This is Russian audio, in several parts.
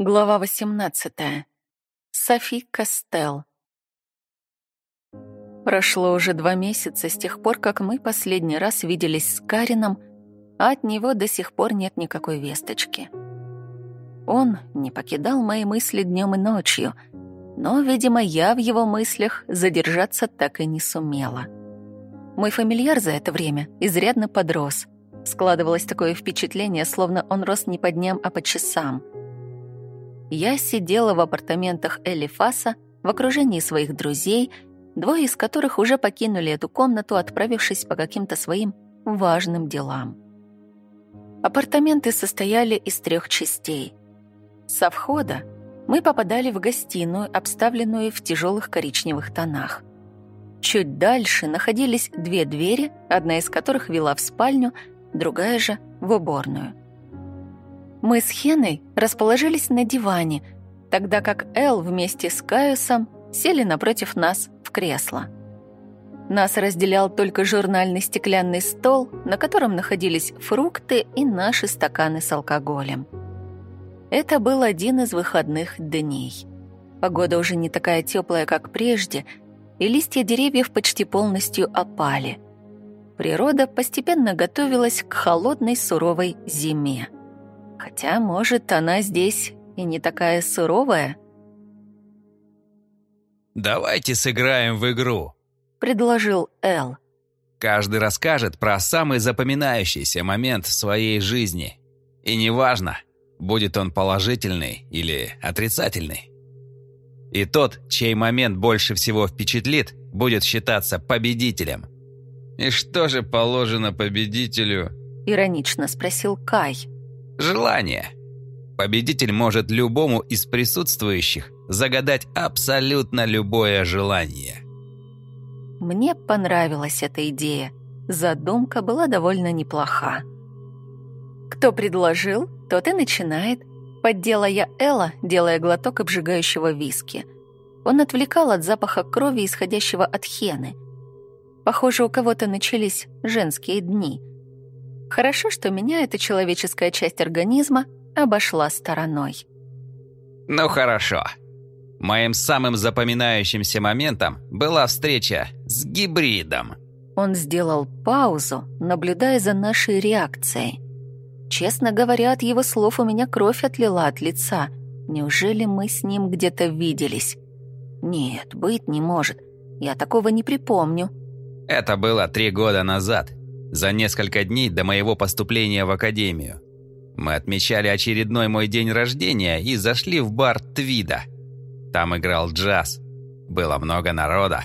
Глава 18. Софи Кастел. Прошло уже два месяца с тех пор, как мы последний раз виделись с Карином, а от него до сих пор нет никакой весточки. Он не покидал мои мысли днем и ночью, но, видимо, я в его мыслях задержаться так и не сумела. Мой фамильяр за это время изрядно подрос. Складывалось такое впечатление, словно он рос не по дням, а по часам — я сидела в апартаментах Элифаса в окружении своих друзей, двое из которых уже покинули эту комнату, отправившись по каким-то своим важным делам. Апартаменты состояли из трех частей. Со входа мы попадали в гостиную, обставленную в тяжелых коричневых тонах. Чуть дальше находились две двери, одна из которых вела в спальню, другая же — в уборную. Мы с Хеной расположились на диване, тогда как Эл вместе с Каюсом сели напротив нас в кресло. Нас разделял только журнальный стеклянный стол, на котором находились фрукты и наши стаканы с алкоголем. Это был один из выходных дней. Погода уже не такая теплая, как прежде, и листья деревьев почти полностью опали. Природа постепенно готовилась к холодной суровой зиме. Хотя, может, она здесь и не такая суровая. «Давайте сыграем в игру», — предложил Эл. «Каждый расскажет про самый запоминающийся момент в своей жизни. И неважно, будет он положительный или отрицательный. И тот, чей момент больше всего впечатлит, будет считаться победителем». «И что же положено победителю?» — иронично спросил Кай. Желание. Победитель может любому из присутствующих загадать абсолютно любое желание. Мне понравилась эта идея. Задумка была довольно неплоха. Кто предложил, тот и начинает. Поддела я Элла, делая глоток обжигающего виски. Он отвлекал от запаха крови, исходящего от хены. Похоже, у кого-то начались женские дни — Хорошо, что меня эта человеческая часть организма обошла стороной. Ну хорошо. Моим самым запоминающимся моментом была встреча с гибридом. Он сделал паузу, наблюдая за нашей реакцией. Честно говоря, от его слов у меня кровь отлила от лица. Неужели мы с ним где-то виделись? Нет, быть не может. Я такого не припомню. Это было три года назад, за несколько дней до моего поступления в академию. Мы отмечали очередной мой день рождения и зашли в бар Твида. Там играл джаз. Было много народа.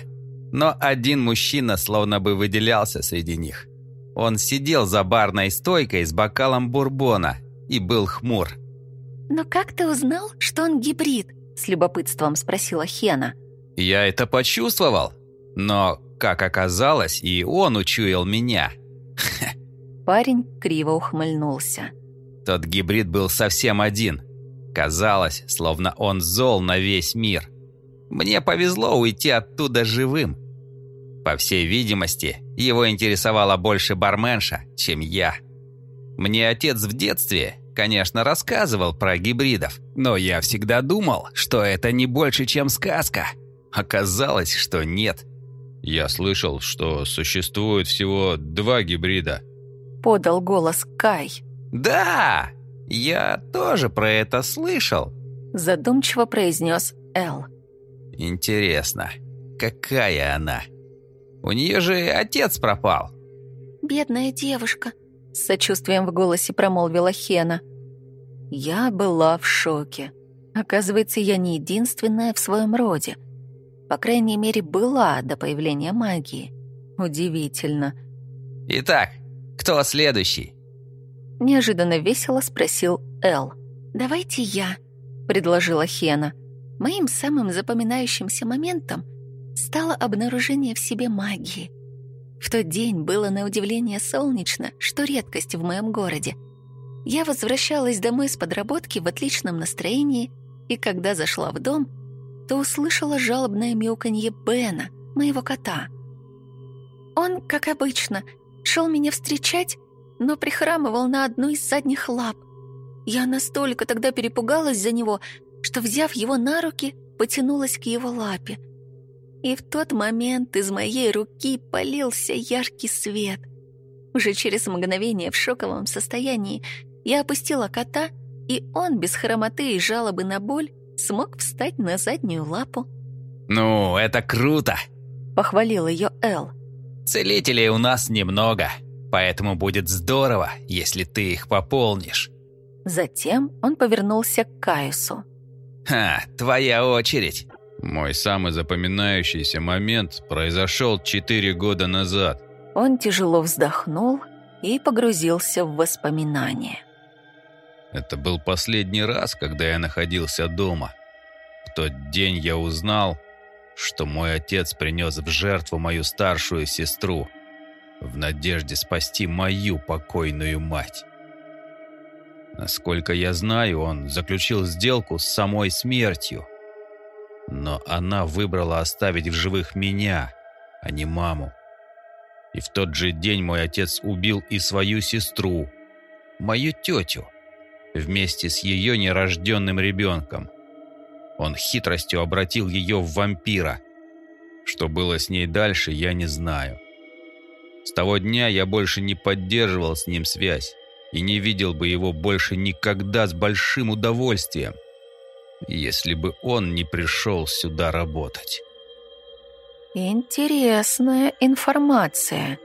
Но один мужчина словно бы выделялся среди них. Он сидел за барной стойкой с бокалом бурбона и был хмур. «Но как ты узнал, что он гибрид?» – с любопытством спросила Хена. «Я это почувствовал. Но, как оказалось, и он учуял меня. Парень криво ухмыльнулся. Тот гибрид был совсем один. Казалось, словно он зол на весь мир. Мне повезло уйти оттуда живым. По всей видимости, его интересовала больше барменша, чем я. Мне отец в детстве, конечно, рассказывал про гибридов, но я всегда думал, что это не больше, чем сказка. Оказалось, что нет. «Я слышал, что существует всего два гибрида», — подал голос Кай. «Да, я тоже про это слышал», — задумчиво произнес Эл. «Интересно, какая она? У нее же отец пропал». «Бедная девушка», — с сочувствием в голосе промолвила Хена. Я была в шоке. Оказывается, я не единственная в своем роде — по крайней мере, была до появления магии. Удивительно. «Итак, кто следующий?» Неожиданно весело спросил Эл. «Давайте я», — предложила Хена. Моим самым запоминающимся моментом стало обнаружение в себе магии. В тот день было на удивление солнечно, что редкость в моем городе. Я возвращалась домой с подработки в отличном настроении, и когда зашла в дом — то услышала жалобное мяуканье Бена, моего кота. Он, как обычно, шел меня встречать, но прихрамывал на одну из задних лап. Я настолько тогда перепугалась за него, что, взяв его на руки, потянулась к его лапе. И в тот момент из моей руки полился яркий свет. Уже через мгновение в шоковом состоянии я опустила кота, и он без хромоты и жалобы на боль смог встать на заднюю лапу. «Ну, это круто!» — похвалил ее Эл. «Целителей у нас немного, поэтому будет здорово, если ты их пополнишь». Затем он повернулся к Каюсу. «Ха, твоя очередь!» Мой самый запоминающийся момент произошел четыре года назад. Он тяжело вздохнул и погрузился в воспоминания. Это был последний раз, когда я находился дома. В тот день я узнал, что мой отец принес в жертву мою старшую сестру в надежде спасти мою покойную мать. Насколько я знаю, он заключил сделку с самой смертью. Но она выбрала оставить в живых меня, а не маму. И в тот же день мой отец убил и свою сестру, мою тетю, вместе с ее нерожденным ребенком. Он хитростью обратил ее в вампира. Что было с ней дальше, я не знаю. С того дня я больше не поддерживал с ним связь и не видел бы его больше никогда с большим удовольствием, если бы он не пришел сюда работать. Интересная информация.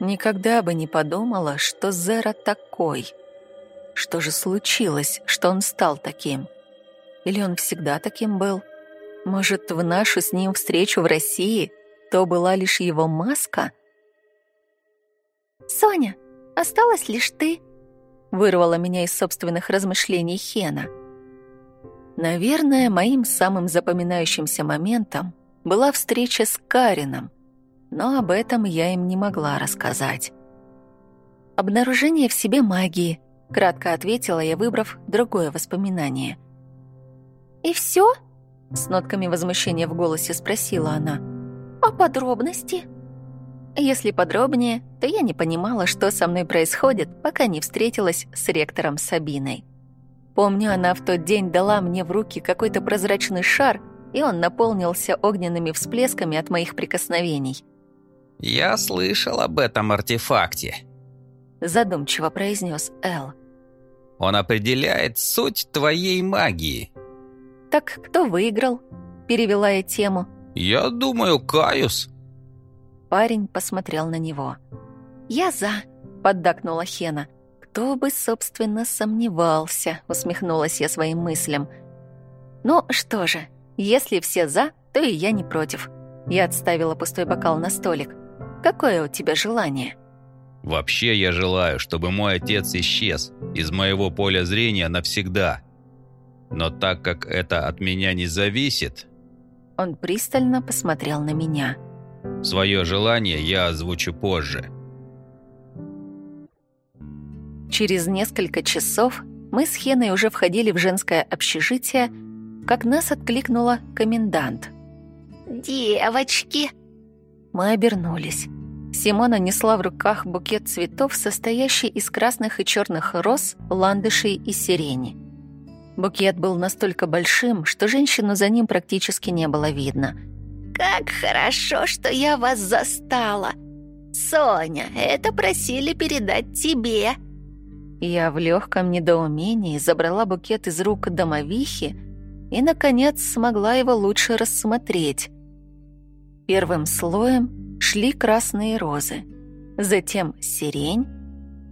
Никогда бы не подумала, что Зера такой. Что же случилось, что он стал таким? Или он всегда таким был? Может, в нашу с ним встречу в России то была лишь его маска? «Соня, осталась лишь ты», — вырвала меня из собственных размышлений Хена. Наверное, моим самым запоминающимся моментом была встреча с Карином, но об этом я им не могла рассказать. «Обнаружение в себе магии», — кратко ответила я, выбрав другое воспоминание. «И все?» — с нотками возмущения в голосе спросила она. «А подробности?» Если подробнее, то я не понимала, что со мной происходит, пока не встретилась с ректором Сабиной. Помню, она в тот день дала мне в руки какой-то прозрачный шар — и он наполнился огненными всплесками от моих прикосновений. «Я слышал об этом артефакте», — задумчиво произнес Эл. «Он определяет суть твоей магии». «Так кто выиграл?» — перевела я тему. «Я думаю, Каюс». Парень посмотрел на него. «Я за», — поддакнула Хена. «Кто бы, собственно, сомневался», — усмехнулась я своим мыслям. «Ну что же, если все «за», то и я не против. Я отставила пустой бокал на столик. Какое у тебя желание?» «Вообще я желаю, чтобы мой отец исчез из моего поля зрения навсегда. Но так как это от меня не зависит...» Он пристально посмотрел на меня. «Свое желание я озвучу позже». Через несколько часов мы с Хеной уже входили в женское общежитие, как нас откликнула комендант. «Девочки!» Мы обернулись. Симона несла в руках букет цветов, состоящий из красных и черных роз, ландышей и сирени. Букет был настолько большим, что женщину за ним практически не было видно. «Как хорошо, что я вас застала! Соня, это просили передать тебе!» Я в легком недоумении забрала букет из рук домовихи и, наконец, смогла его лучше рассмотреть. Первым слоем шли красные розы, затем сирень,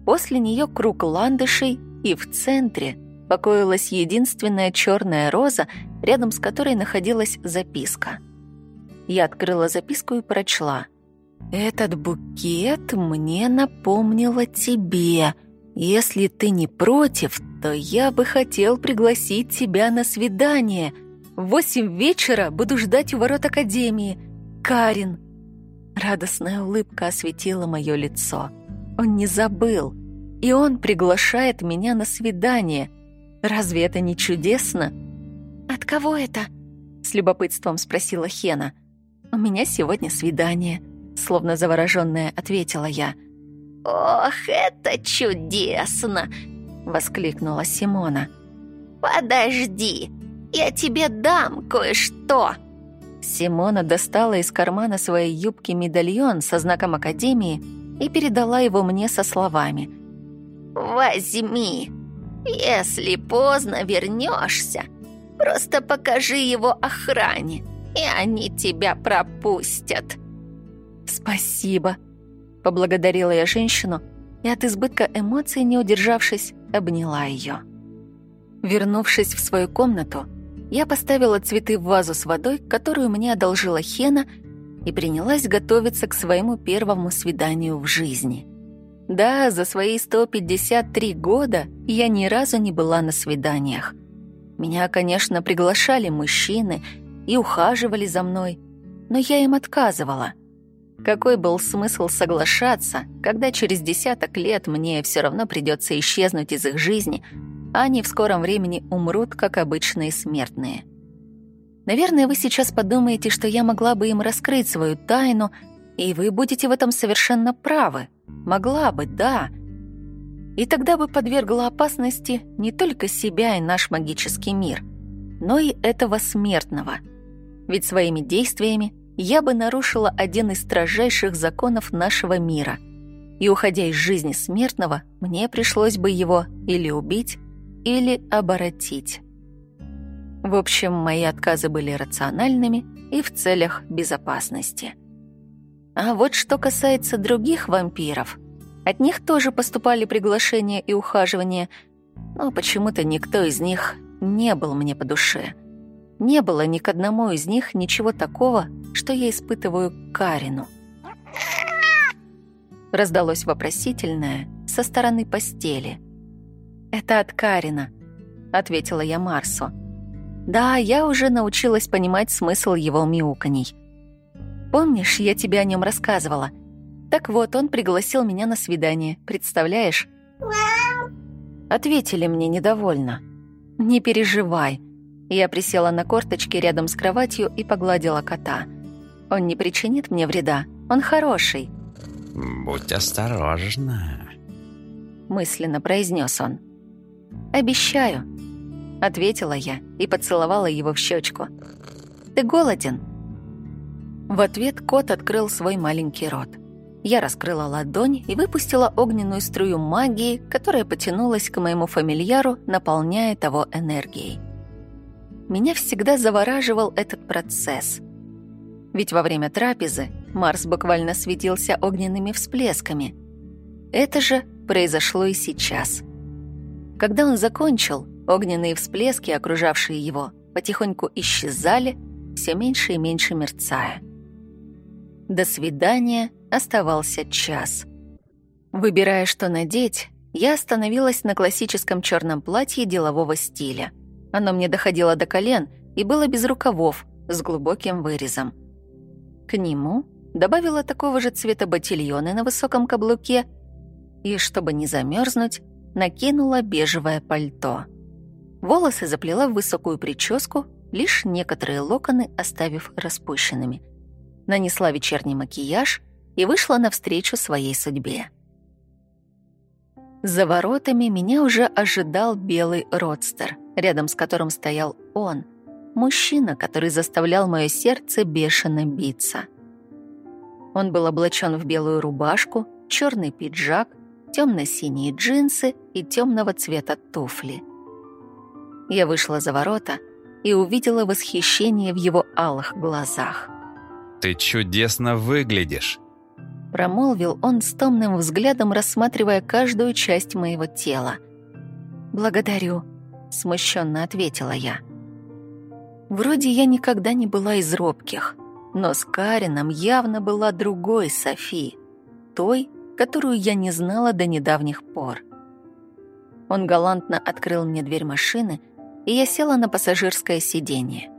после нее круг ландышей, и в центре покоилась единственная черная роза, рядом с которой находилась записка. Я открыла записку и прочла. «Этот букет мне напомнил о тебе. Если ты не против, то я бы хотел пригласить тебя на свидание. В восемь вечера буду ждать у ворот Академии. Карин!» Радостная улыбка осветила мое лицо. Он не забыл. И он приглашает меня на свидание. Разве это не чудесно? «От кого это?» — с любопытством спросила Хена. «У меня сегодня свидание», — словно завороженная ответила я. «Ох, это чудесно!» — воскликнула Симона. «Подожди, я тебе дам кое-что!» Симона достала из кармана своей юбки медальон со знаком Академии и передала его мне со словами. «Возьми. Если поздно вернешься, просто покажи его охране, и они тебя пропустят». «Спасибо», — поблагодарила я женщину и от избытка эмоций, не удержавшись, обняла ее. Вернувшись в свою комнату, я поставила цветы в вазу с водой, которую мне одолжила Хена, и принялась готовиться к своему первому свиданию в жизни. Да, за свои 153 года я ни разу не была на свиданиях. Меня, конечно, приглашали мужчины и ухаживали за мной, но я им отказывала. Какой был смысл соглашаться, когда через десяток лет мне все равно придется исчезнуть из их жизни — они в скором времени умрут, как обычные смертные. Наверное, вы сейчас подумаете, что я могла бы им раскрыть свою тайну, и вы будете в этом совершенно правы. Могла бы, да. И тогда бы подвергла опасности не только себя и наш магический мир, но и этого смертного. Ведь своими действиями я бы нарушила один из строжайших законов нашего мира. И уходя из жизни смертного, мне пришлось бы его или убить, или оборотить. В общем, мои отказы были рациональными и в целях безопасности. А вот что касается других вампиров, от них тоже поступали приглашения и ухаживания, но почему-то никто из них не был мне по душе. Не было ни к одному из них ничего такого, что я испытываю к Карину. Раздалось вопросительное со стороны постели — «Это от Карина», — ответила я Марсу. «Да, я уже научилась понимать смысл его мяуканий. Помнишь, я тебе о нем рассказывала? Так вот, он пригласил меня на свидание, представляешь?» Ответили мне недовольно. «Не переживай». Я присела на корточки рядом с кроватью и погладила кота. «Он не причинит мне вреда. Он хороший». «Будь осторожна», — мысленно произнес он. «Обещаю», — ответила я и поцеловала его в щечку. «Ты голоден?» В ответ кот открыл свой маленький рот. Я раскрыла ладонь и выпустила огненную струю магии, которая потянулась к моему фамильяру, наполняя того энергией. Меня всегда завораживал этот процесс. Ведь во время трапезы Марс буквально светился огненными всплесками. Это же произошло и сейчас — когда он закончил, огненные всплески, окружавшие его, потихоньку исчезали, все меньше и меньше мерцая. До свидания оставался час. Выбирая, что надеть, я остановилась на классическом черном платье делового стиля. Оно мне доходило до колен и было без рукавов, с глубоким вырезом. К нему добавила такого же цвета ботильоны на высоком каблуке и, чтобы не замерзнуть, накинула бежевое пальто. Волосы заплела в высокую прическу, лишь некоторые локоны оставив распущенными. Нанесла вечерний макияж и вышла навстречу своей судьбе. За воротами меня уже ожидал белый родстер, рядом с которым стоял он, мужчина, который заставлял мое сердце бешено биться. Он был облачен в белую рубашку, черный пиджак, темно-синие джинсы и темного цвета туфли. Я вышла за ворота и увидела восхищение в его алых глазах. «Ты чудесно выглядишь!» Промолвил он с томным взглядом, рассматривая каждую часть моего тела. «Благодарю», — смущенно ответила я. Вроде я никогда не была из робких, но с Карином явно была другой Софи, той, которую я не знала до недавних пор. Он галантно открыл мне дверь машины, и я села на пассажирское сиденье.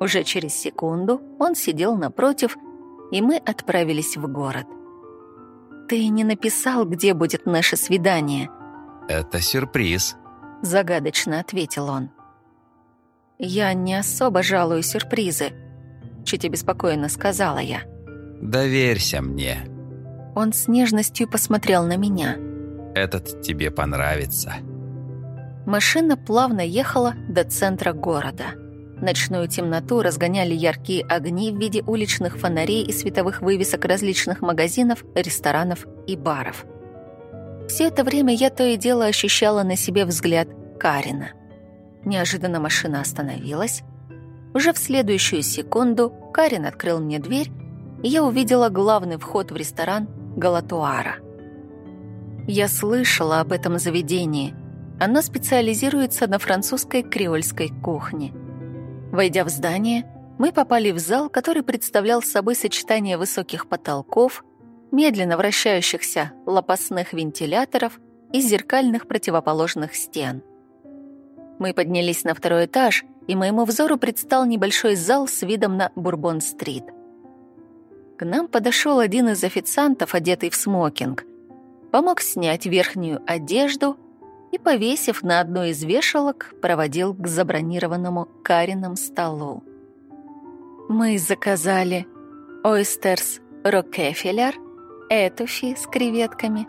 Уже через секунду он сидел напротив, и мы отправились в город. «Ты не написал, где будет наше свидание?» «Это сюрприз», — загадочно ответил он. «Я не особо жалую сюрпризы», — чуть обеспокоенно сказала я. «Доверься мне», он с нежностью посмотрел на меня. «Этот тебе понравится». Машина плавно ехала до центра города. Ночную темноту разгоняли яркие огни в виде уличных фонарей и световых вывесок различных магазинов, ресторанов и баров. Все это время я то и дело ощущала на себе взгляд Карина. Неожиданно машина остановилась. Уже в следующую секунду Карин открыл мне дверь, и я увидела главный вход в ресторан Галатуара. Я слышала об этом заведении. Оно специализируется на французской креольской кухне. Войдя в здание, мы попали в зал, который представлял собой сочетание высоких потолков, медленно вращающихся лопастных вентиляторов и зеркальных противоположных стен. Мы поднялись на второй этаж, и моему взору предстал небольшой зал с видом на Бурбон-стрит. К нам подошел один из официантов, одетый в смокинг, помог снять верхнюю одежду и, повесив на одной из вешалок, проводил к забронированному Карином столу. Мы заказали ойстерс рокефеллер, этуфи с креветками,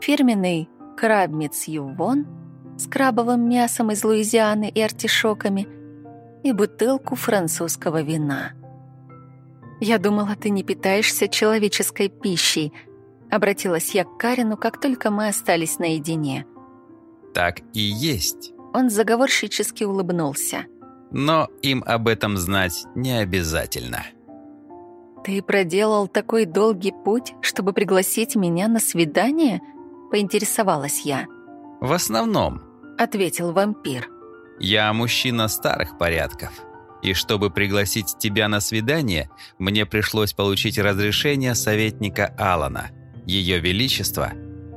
фирменный крабмиц ювон — с крабовым мясом из Луизианы и артишоками и бутылку французского вина. «Я думала, ты не питаешься человеческой пищей», — обратилась я к Карину, как только мы остались наедине. «Так и есть». Он заговорщически улыбнулся. «Но им об этом знать не обязательно». «Ты проделал такой долгий путь, чтобы пригласить меня на свидание?» — поинтересовалась я. «В основном», ответил вампир. «Я мужчина старых порядков, и чтобы пригласить тебя на свидание, мне пришлось получить разрешение советника Алана, Ее Величества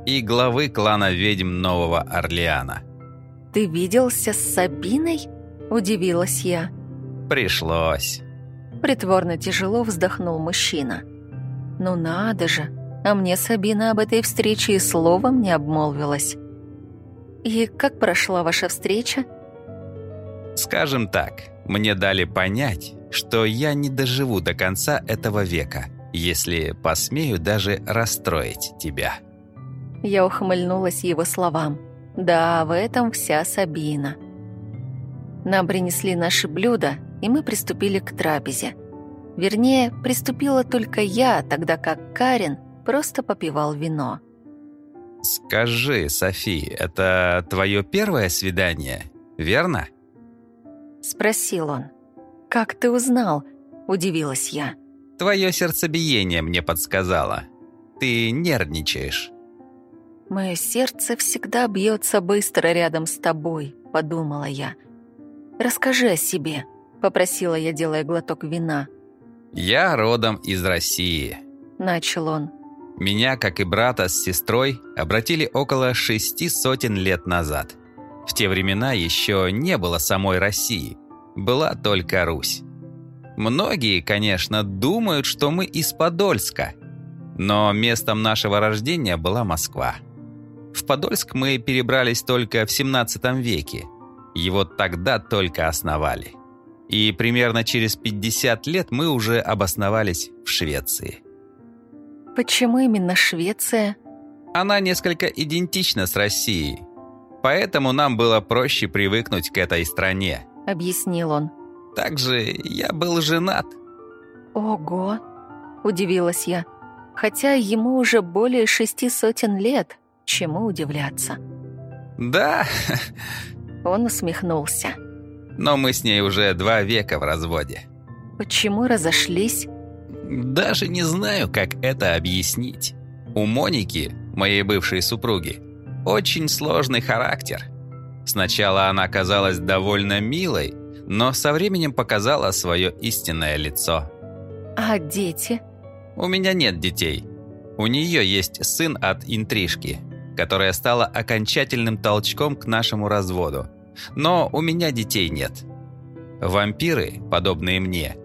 и главы клана ведьм Нового Орлеана». «Ты виделся с Сабиной?» – удивилась я. «Пришлось». Притворно тяжело вздохнул мужчина. «Ну надо же, а мне Сабина об этой встрече и словом не обмолвилась». «И как прошла ваша встреча?» «Скажем так, мне дали понять, что я не доживу до конца этого века, если посмею даже расстроить тебя». Я ухмыльнулась его словам. «Да, в этом вся Сабина». Нам принесли наши блюда, и мы приступили к трапезе. Вернее, приступила только я, тогда как Карин просто попивал вино. «Скажи, Софи, это твое первое свидание, верно?» Спросил он. «Как ты узнал?» – удивилась я. «Твое сердцебиение мне подсказало. Ты нервничаешь». «Мое сердце всегда бьется быстро рядом с тобой», – подумала я. «Расскажи о себе», – попросила я, делая глоток вина. «Я родом из России», – начал он. Меня, как и брата с сестрой, обратили около шести сотен лет назад. В те времена еще не было самой России, была только Русь. Многие, конечно, думают, что мы из Подольска, но местом нашего рождения была Москва. В Подольск мы перебрались только в 17 веке. Его тогда только основали. И примерно через 50 лет мы уже обосновались в Швеции. Почему именно Швеция? Она несколько идентична с Россией. Поэтому нам было проще привыкнуть к этой стране. Объяснил он. Также я был женат. Ого, удивилась я. Хотя ему уже более шести сотен лет. Чему удивляться? Да. Он усмехнулся. Но мы с ней уже два века в разводе. Почему разошлись? Даже не знаю, как это объяснить. У Моники, моей бывшей супруги, очень сложный характер. Сначала она казалась довольно милой, но со временем показала свое истинное лицо. А дети? У меня нет детей. У нее есть сын от интрижки, которая стала окончательным толчком к нашему разводу. Но у меня детей нет. Вампиры, подобные мне,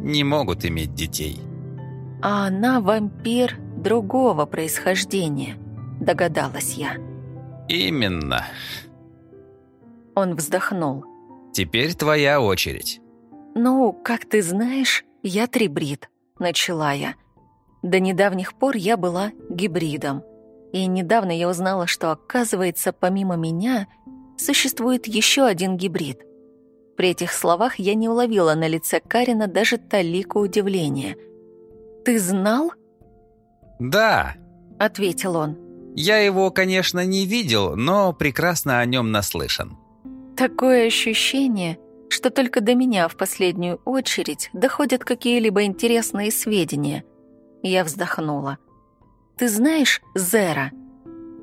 не могут иметь детей а она вампир другого происхождения, догадалась я. Именно. Он вздохнул. Теперь твоя очередь. Ну, как ты знаешь, я трибрид, начала я. До недавних пор я была гибридом. И недавно я узнала, что, оказывается, помимо меня, существует еще один гибрид. При этих словах я не уловила на лице Карина даже талику удивления. «Ты знал?» «Да», — ответил он. «Я его, конечно, не видел, но прекрасно о нем наслышан». Такое ощущение, что только до меня в последнюю очередь доходят какие-либо интересные сведения. Я вздохнула. «Ты знаешь Зера?»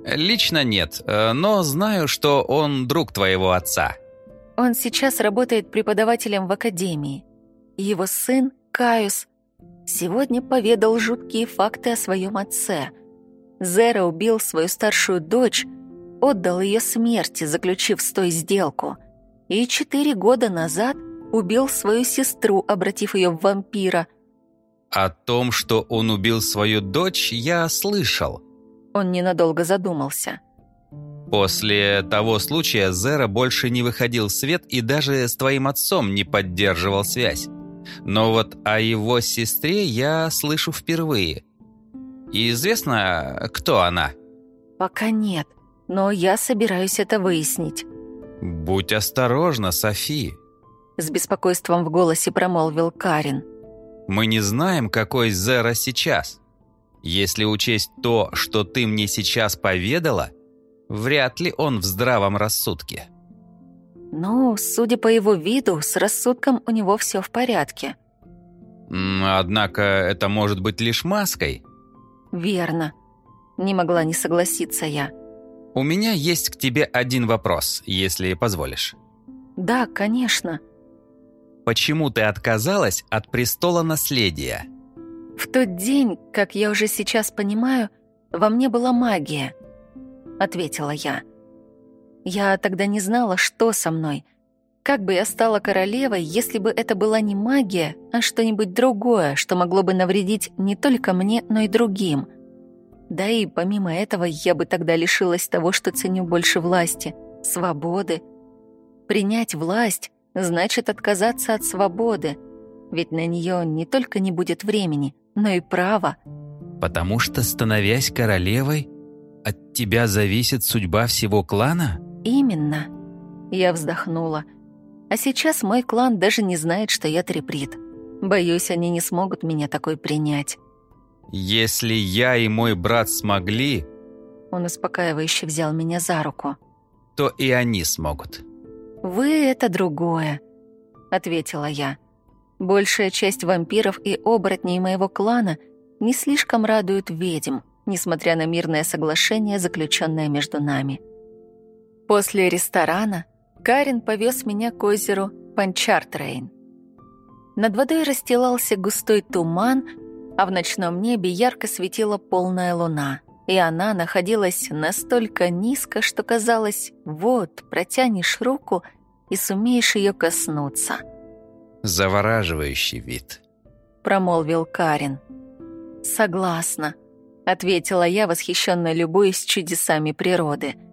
«Лично нет, э, но знаю, что он друг твоего отца». Он сейчас работает преподавателем в академии. Его сын, Каюс, сегодня поведал жуткие факты о своем отце. Зера убил свою старшую дочь, отдал ее смерти, заключив с той сделку, и четыре года назад убил свою сестру, обратив ее в вампира. О том, что он убил свою дочь, я слышал. Он ненадолго задумался. После того случая Зера больше не выходил в свет и даже с твоим отцом не поддерживал связь. Но вот о его сестре я слышу впервые. И известно, кто она? Пока нет, но я собираюсь это выяснить. Будь осторожна, Софи. С беспокойством в голосе промолвил Карин. Мы не знаем, какой Зера сейчас. Если учесть то, что ты мне сейчас поведала, вряд ли он в здравом рассудке. Ну, судя по его виду, с рассудком у него все в порядке. Однако это может быть лишь маской. Верно. Не могла не согласиться я. У меня есть к тебе один вопрос, если позволишь. Да, конечно. Почему ты отказалась от престола наследия? В тот день, как я уже сейчас понимаю, во мне была магия, ответила я. Я тогда не знала, что со мной. Как бы я стала королевой, если бы это была не магия, а что-нибудь другое, что могло бы навредить не только мне, но и другим. Да и помимо этого я бы тогда лишилась того, что ценю больше власти, свободы. Принять власть значит отказаться от свободы, ведь на нее не только не будет времени, но и права. Потому что, становясь королевой, от тебя зависит судьба всего клана? «Именно». Я вздохнула. «А сейчас мой клан даже не знает, что я триприт. Боюсь, они не смогут меня такой принять». «Если я и мой брат смогли...» Он успокаивающе взял меня за руку. «То и они смогут». «Вы — это другое», — ответила я. «Большая часть вампиров и оборотней моего клана не слишком радуют ведьм, несмотря на мирное соглашение, заключенное между нами». После ресторана Карин повез меня к озеру Панчартрейн. Над водой расстилался густой туман, а в ночном небе ярко светила полная луна, и она находилась настолько низко, что казалось, вот, протянешь руку и сумеешь ее коснуться. «Завораживающий вид», — промолвил Карин. «Согласна», — ответила я, восхищенно любуясь чудесами природы —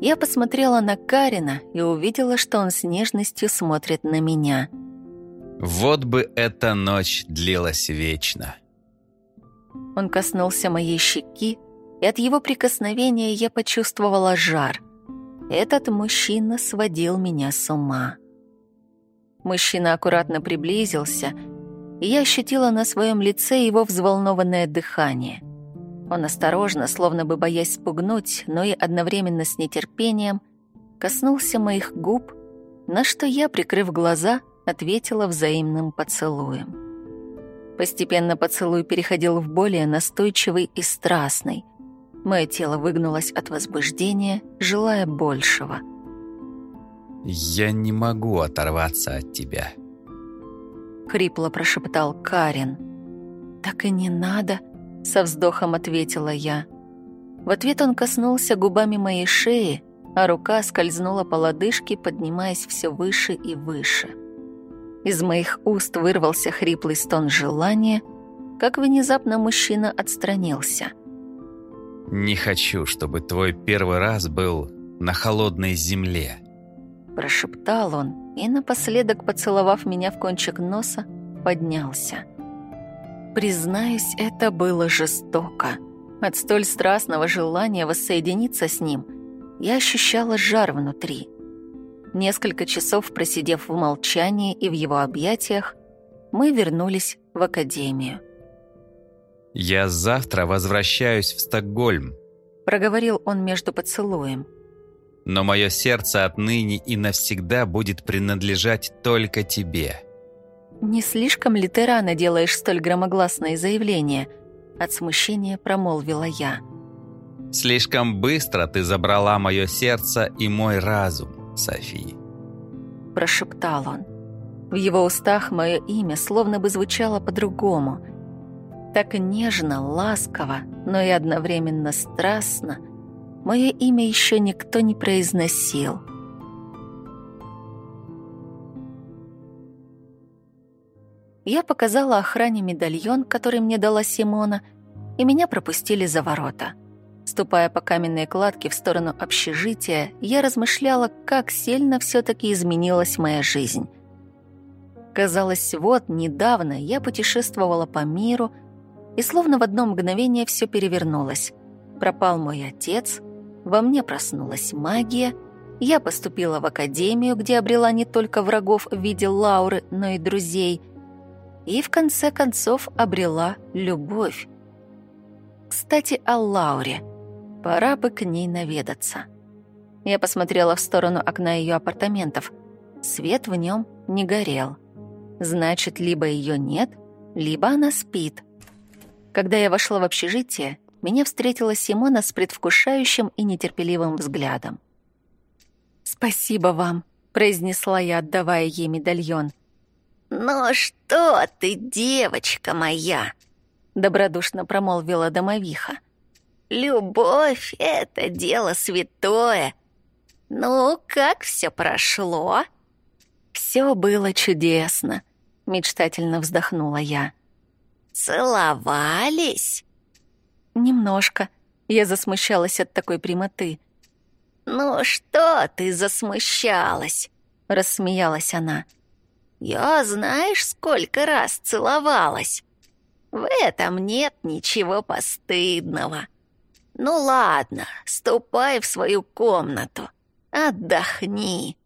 я посмотрела на Карина и увидела, что он с нежностью смотрит на меня. «Вот бы эта ночь длилась вечно!» Он коснулся моей щеки, и от его прикосновения я почувствовала жар. Этот мужчина сводил меня с ума. Мужчина аккуратно приблизился, и я ощутила на своем лице его взволнованное дыхание. Он осторожно, словно бы боясь спугнуть, но и одновременно с нетерпением, коснулся моих губ, на что я, прикрыв глаза, ответила взаимным поцелуем. Постепенно поцелуй переходил в более настойчивый и страстный. Мое тело выгнулось от возбуждения, желая большего. «Я не могу оторваться от тебя», — хрипло прошептал Карин. «Так и не надо», со вздохом ответила я. В ответ он коснулся губами моей шеи, а рука скользнула по лодыжке, поднимаясь все выше и выше. Из моих уст вырвался хриплый стон желания, как внезапно мужчина отстранился. «Не хочу, чтобы твой первый раз был на холодной земле», прошептал он и, напоследок поцеловав меня в кончик носа, поднялся. Признаюсь, это было жестоко. От столь страстного желания воссоединиться с ним я ощущала жар внутри, Несколько часов просидев в молчании и в его объятиях, мы вернулись в академию. «Я завтра возвращаюсь в Стокгольм», — проговорил он между поцелуем. «Но мое сердце отныне и навсегда будет принадлежать только тебе». «Не слишком ли ты рано делаешь столь громогласное заявление?» От смущения промолвила я. «Слишком быстро ты забрала мое сердце и мой разум, Софи», прошептал он. В его устах мое имя словно бы звучало по-другому. Так нежно, ласково, но и одновременно страстно. Мое имя еще никто не произносил. Я показала охране медальон, который мне дала Симона, и меня пропустили за ворота. Ступая по каменной кладке в сторону общежития, я размышляла, как сильно все таки изменилась моя жизнь. Казалось, вот недавно я путешествовала по миру, и словно в одно мгновение все перевернулось. Пропал мой отец, во мне проснулась магия, я поступила в академию, где обрела не только врагов в виде Лауры, но и друзей — и в конце концов обрела любовь. Кстати, о Лауре. Пора бы к ней наведаться. Я посмотрела в сторону окна ее апартаментов. Свет в нем не горел. Значит, либо ее нет, либо она спит. Когда я вошла в общежитие, меня встретила Симона с предвкушающим и нетерпеливым взглядом. «Спасибо вам», — произнесла я, отдавая ей медальон — «Ну что ты, девочка моя?» — добродушно промолвила домовиха. «Любовь — это дело святое. Ну, как все прошло?» «Все было чудесно», — мечтательно вздохнула я. «Целовались?» «Немножко». Я засмущалась от такой прямоты. «Ну что ты засмущалась?» — рассмеялась она. Я знаешь, сколько раз целовалась. В этом нет ничего постыдного. Ну ладно, ступай в свою комнату. Отдохни.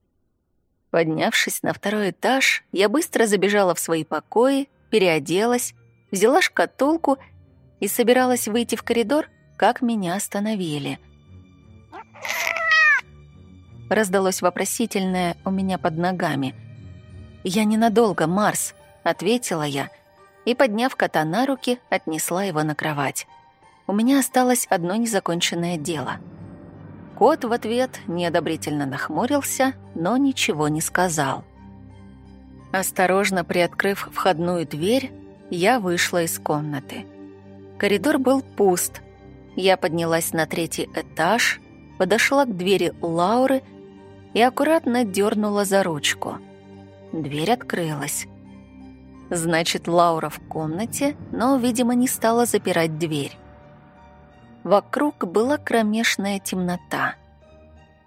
Поднявшись на второй этаж, я быстро забежала в свои покои, переоделась, взяла шкатулку и собиралась выйти в коридор, как меня остановили. Раздалось вопросительное у меня под ногами — «Я ненадолго, Марс», — ответила я, и, подняв кота на руки, отнесла его на кровать. У меня осталось одно незаконченное дело. Кот в ответ неодобрительно нахмурился, но ничего не сказал. Осторожно приоткрыв входную дверь, я вышла из комнаты. Коридор был пуст. Я поднялась на третий этаж, подошла к двери Лауры и аккуратно дернула за ручку — Дверь открылась. Значит, Лаура в комнате, но, видимо, не стала запирать дверь. Вокруг была кромешная темнота.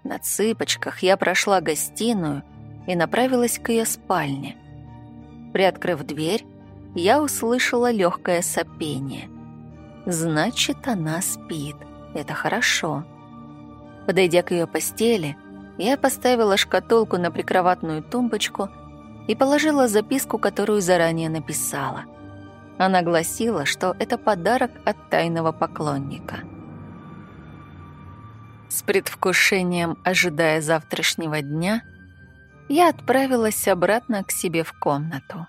На цыпочках я прошла гостиную и направилась к ее спальне. Приоткрыв дверь, я услышала легкое сопение. Значит, она спит. Это хорошо. Подойдя к ее постели, я поставила шкатулку на прикроватную тумбочку и положила записку, которую заранее написала. Она гласила, что это подарок от тайного поклонника. С предвкушением, ожидая завтрашнего дня, я отправилась обратно к себе в комнату.